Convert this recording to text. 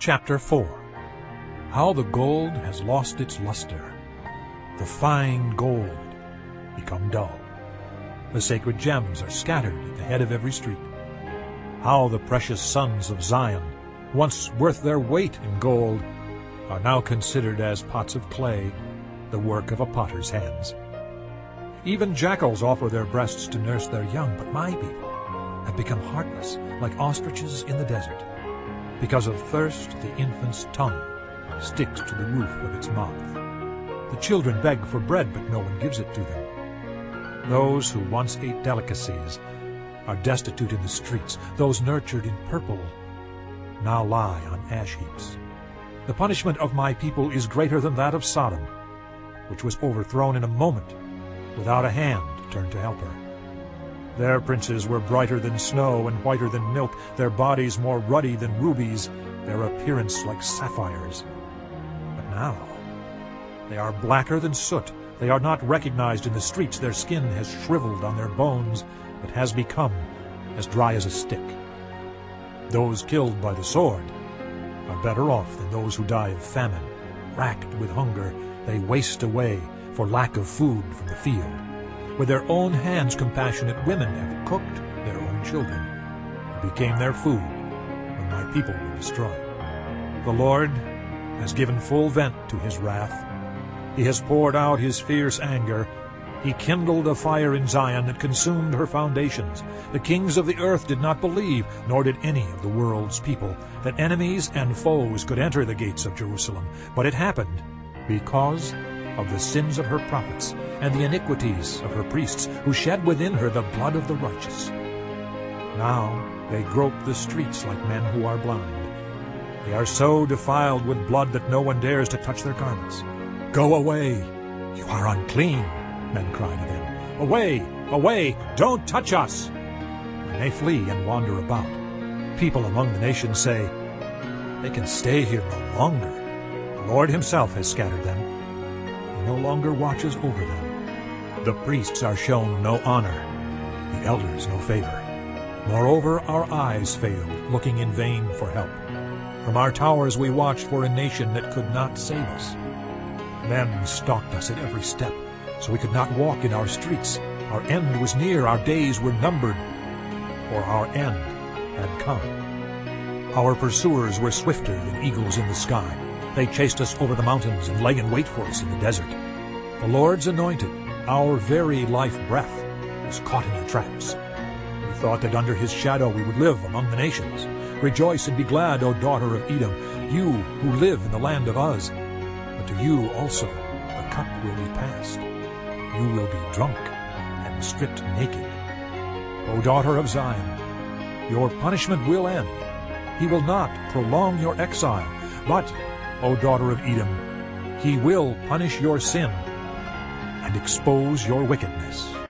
Chapter 4 How the gold has lost its luster, the fine gold become dull. The sacred gems are scattered at the head of every street. How the precious sons of Zion, once worth their weight in gold, are now considered as pots of clay, the work of a potter's hands. Even jackals offer their breasts to nurse their young, but my people have become heartless, like ostriches in the desert. Because of thirst, the infant's tongue sticks to the roof of its mouth. The children beg for bread, but no one gives it to them. Those who once ate delicacies are destitute in the streets. Those nurtured in purple now lie on ash heaps. The punishment of my people is greater than that of Sodom, which was overthrown in a moment, without a hand turned to help her. Their princes were brighter than snow and whiter than milk, their bodies more ruddy than rubies, their appearance like sapphires. But now they are blacker than soot. They are not recognized in the streets. Their skin has shriveled on their bones, but has become as dry as a stick. Those killed by the sword are better off than those who die of famine. Racked with hunger, they waste away for lack of food from the field. With their own hands compassionate women have cooked their own children, who became their food when my people were destroyed. The Lord has given full vent to his wrath. He has poured out his fierce anger. He kindled a fire in Zion that consumed her foundations. The kings of the earth did not believe, nor did any of the world's people, that enemies and foes could enter the gates of Jerusalem. But it happened because of the sins of her prophets and the iniquities of her priests, who shed within her the blood of the righteous. Now they grope the streets like men who are blind. They are so defiled with blood that no one dares to touch their garments. Go away! You are unclean, men cry to them. Away! Away! Don't touch us! And they flee and wander about. People among the nations say, They can stay here no longer. The Lord himself has scattered them. He no longer watches over them. The priests are shown no honor, the elders no favor. Moreover, our eyes failed, looking in vain for help. From our towers we watched for a nation that could not save us. Men stalked us at every step, so we could not walk in our streets. Our end was near, our days were numbered, for our end had come. Our pursuers were swifter than eagles in the sky. They chased us over the mountains and lay in wait for us in the desert. The Lord's anointed, our very life breath, was caught in their traps. We thought that under his shadow we would live among the nations. Rejoice and be glad, O daughter of Edom, you who live in the land of Uz. But to you also the cup will be passed. You will be drunk and stripped naked. O daughter of Zion, your punishment will end. He will not prolong your exile, but, O daughter of Edom, he will punish your sin and expose your wickedness.